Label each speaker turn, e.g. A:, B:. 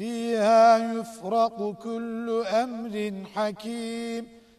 A: فيها يفرق كل أمر حكيم